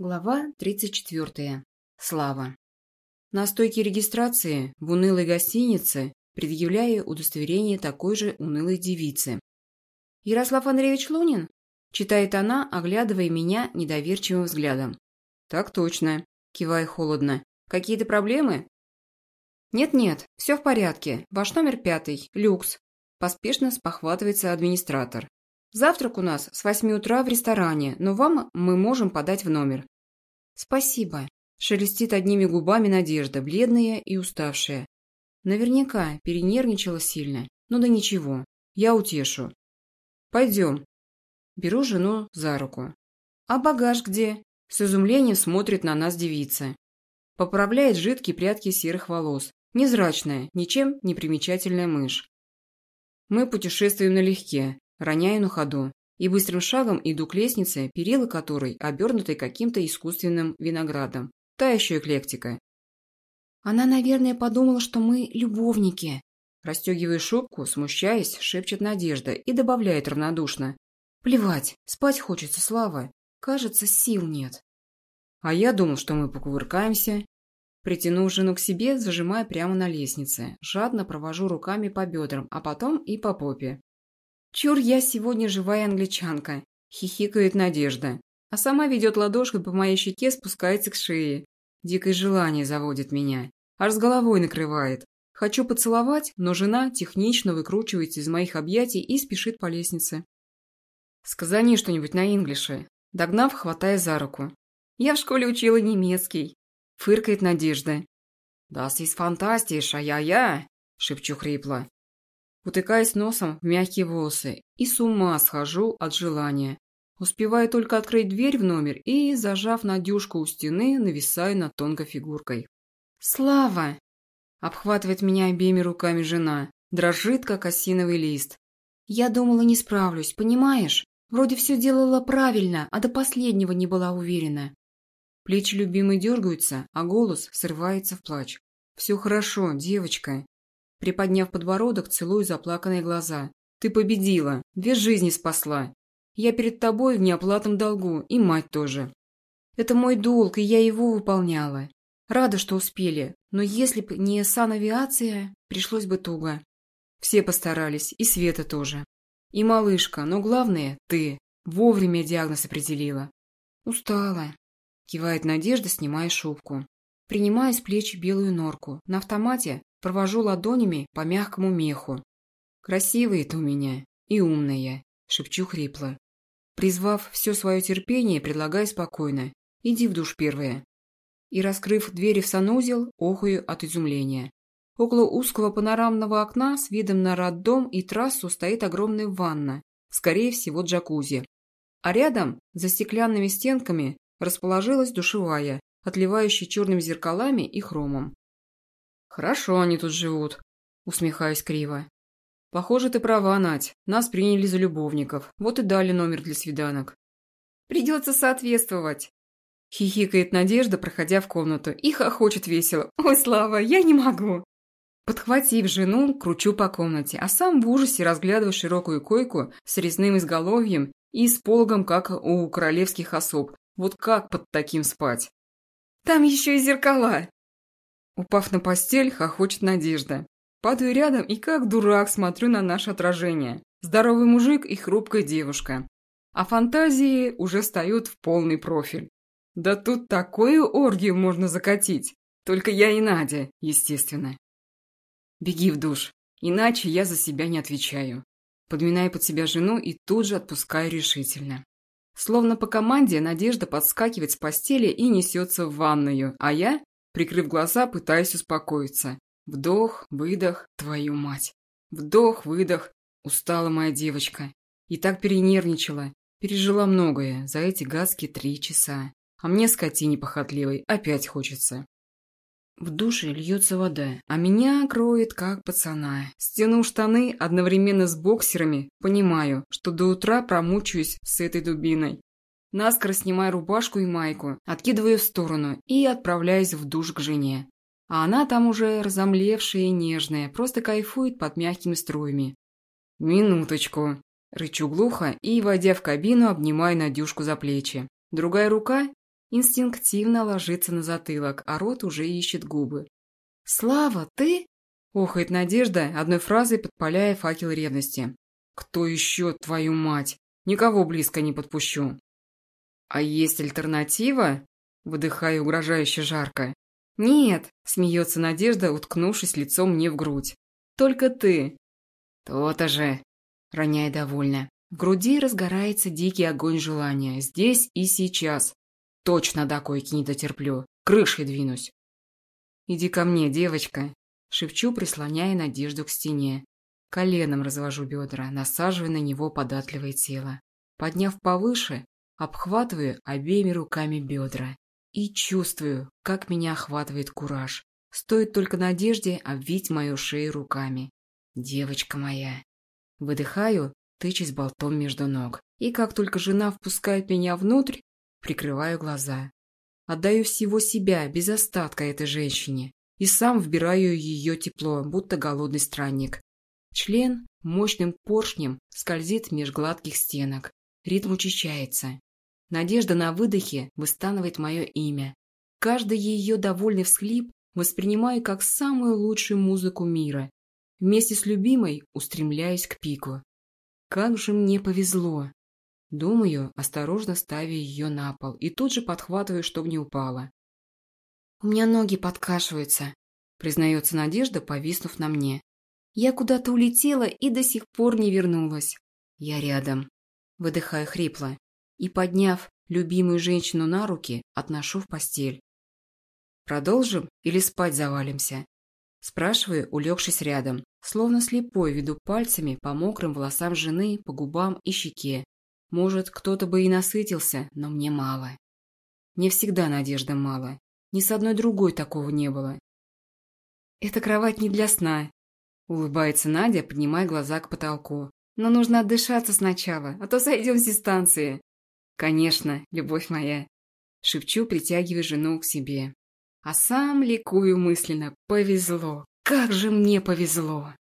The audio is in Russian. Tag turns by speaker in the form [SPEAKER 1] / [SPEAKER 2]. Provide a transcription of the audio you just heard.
[SPEAKER 1] Глава 34. Слава. На стойке регистрации в унылой гостинице предъявляю удостоверение такой же унылой девицы. «Ярослав Андреевич Лунин?» – читает она, оглядывая меня недоверчивым взглядом. «Так точно», – кивая холодно. «Какие-то проблемы?» «Нет-нет, все в порядке. Ваш номер пятый, люкс», – поспешно спохватывается администратор. Завтрак у нас с восьми утра в ресторане, но вам мы можем подать в номер». «Спасибо», – шелестит одними губами Надежда, бледная и уставшая. Наверняка перенервничала сильно. Ну да ничего, я утешу. «Пойдем». Беру жену за руку. «А багаж где?» С изумлением смотрит на нас девица. Поправляет жидкие прядки серых волос. Незрачная, ничем не примечательная мышь. Мы путешествуем налегке, роняю на ходу, и быстрым шагом иду к лестнице, перила которой обернуты каким-то искусственным виноградом. Та еще эклектика. Она, наверное, подумала, что мы любовники. Расстегивая шубку, смущаясь, шепчет Надежда и добавляет равнодушно. Плевать, спать хочется, Слава. Кажется, сил нет. А я думал, что мы покувыркаемся. Притянув жену к себе, зажимая прямо на лестнице. Жадно провожу руками по бедрам, а потом и по попе. «Чур, я сегодня живая англичанка», – хихикает Надежда. А сама ведет ладошкой по моей щеке, спускается к шее. Дикое желание заводит меня. Аж с головой накрывает. Хочу поцеловать, но жена технично выкручивается из моих объятий и спешит по лестнице. «Сказани что-нибудь на инглише», догнав, хватая за руку. «Я в школе учила немецкий», – фыркает Надежда. «Das ist fantastisch, а-я-я», – шепчу хрипло утыкаясь носом в мягкие волосы, и с ума схожу от желания. Успеваю только открыть дверь в номер и, зажав Надюшку у стены, нависаю над тонкой фигуркой. «Слава!» – обхватывает меня обеими руками жена, дрожит, как осиновый лист. «Я думала, не справлюсь, понимаешь? Вроде все делала правильно, а до последнего не была уверена». Плечи любимой дергаются, а голос срывается в плач. «Все хорошо, девочка. Приподняв подбородок, целую заплаканные глаза. «Ты победила! Две жизни спасла! Я перед тобой в неоплатном долгу, и мать тоже. Это мой долг, и я его выполняла. Рада, что успели, но если бы не санавиация, пришлось бы туго. Все постарались, и Света тоже. И малышка, но главное – ты. Вовремя диагноз определила. Устала. Кивает Надежда, снимая шубку. Принимаю с плеч белую норку. На автомате Провожу ладонями по мягкому меху. «Красивая ты у меня и умная», – шепчу хрипло. Призвав все свое терпение, предлагаю спокойно. «Иди в душ первая». И, раскрыв двери в санузел, охую от изумления. Около узкого панорамного окна с видом на роддом и трассу стоит огромная ванна, скорее всего джакузи. А рядом, за стеклянными стенками, расположилась душевая, отливающая черными зеркалами и хромом. «Хорошо они тут живут», – усмехаюсь криво. «Похоже, ты права, Надь. Нас приняли за любовников. Вот и дали номер для свиданок». «Придется соответствовать», – хихикает Надежда, проходя в комнату. И хохочет весело. «Ой, Слава, я не могу». Подхватив жену, кручу по комнате, а сам в ужасе разглядываю широкую койку с резным изголовьем и с пологом, как у королевских особ. Вот как под таким спать? «Там еще и зеркала!» Упав на постель, хохочет Надежда. Падаю рядом и как дурак смотрю на наше отражение. Здоровый мужик и хрупкая девушка. А фантазии уже встают в полный профиль. Да тут такую оргию можно закатить. Только я и Надя, естественно. Беги в душ, иначе я за себя не отвечаю. Подминаю под себя жену и тут же отпускаю решительно. Словно по команде Надежда подскакивает с постели и несется в ванную, а я Прикрыв глаза, пытаясь успокоиться. Вдох, выдох, твою мать. Вдох, выдох. Устала моя девочка. И так перенервничала. Пережила многое за эти гадские три часа. А мне, скотине похотливой, опять хочется. В душе льется вода, а меня кроет как пацана. Стяну штаны одновременно с боксерами, понимаю, что до утра промучаюсь с этой дубиной. Наскоро снимаю рубашку и майку, откидываю в сторону и отправляюсь в душ к жене. А она там уже разомлевшая и нежная, просто кайфует под мягкими струями. «Минуточку!» Рычу глухо и, войдя в кабину, обнимаю Надюшку за плечи. Другая рука, инстинктивно ложится на затылок, а рот уже ищет губы. «Слава, ты?» – охает Надежда, одной фразой подпаляя факел ревности. «Кто еще, твою мать? Никого близко не подпущу». «А есть альтернатива?» – выдыхаю угрожающе жарко. «Нет», – смеется Надежда, уткнувшись лицом мне в грудь. «Только ты». «То-то же», – роняя довольно. В груди разгорается дикий огонь желания. Здесь и сейчас. Точно до койки не дотерплю. Крышей двинусь. «Иди ко мне, девочка», – шепчу, прислоняя Надежду к стене. Коленом развожу бедра, насаживая на него податливое тело. Подняв повыше, обхватываю обеими руками бедра. И чувствую, как меня охватывает кураж. Стоит только надежде обвить мою шею руками. Девочка моя. Выдыхаю, тычась болтом между ног. И как только жена впускает меня внутрь, прикрываю глаза. Отдаю всего себя, без остатка этой женщине. И сам вбираю ее тепло, будто голодный странник. Член мощным поршнем скользит меж гладких стенок. Ритм учащается. Надежда на выдохе выстанывает мое имя. Каждый ее довольный всхлип воспринимаю как самую лучшую музыку мира. Вместе с любимой устремляюсь к пику. Как же мне повезло! Думаю, осторожно ставя ее на пол, и тут же подхватываю, чтобы не упала. «У меня ноги подкашиваются», — признается Надежда, повиснув на мне. «Я куда-то улетела и до сих пор не вернулась. Я рядом», — выдыхаю хрипло и, подняв любимую женщину на руки, отношу в постель. «Продолжим или спать завалимся?» Спрашиваю, улегшись рядом, словно слепой веду пальцами по мокрым волосам жены, по губам и щеке. Может, кто-то бы и насытился, но мне мало. Мне всегда надежда мало. Ни с одной другой такого не было. «Эта кровать не для сна», — улыбается Надя, поднимая глаза к потолку. «Но нужно отдышаться сначала, а то сойдем с дистанции». «Конечно, любовь моя!» Шепчу, притягивая жену к себе. А сам ликую мысленно. Повезло! Как же мне повезло!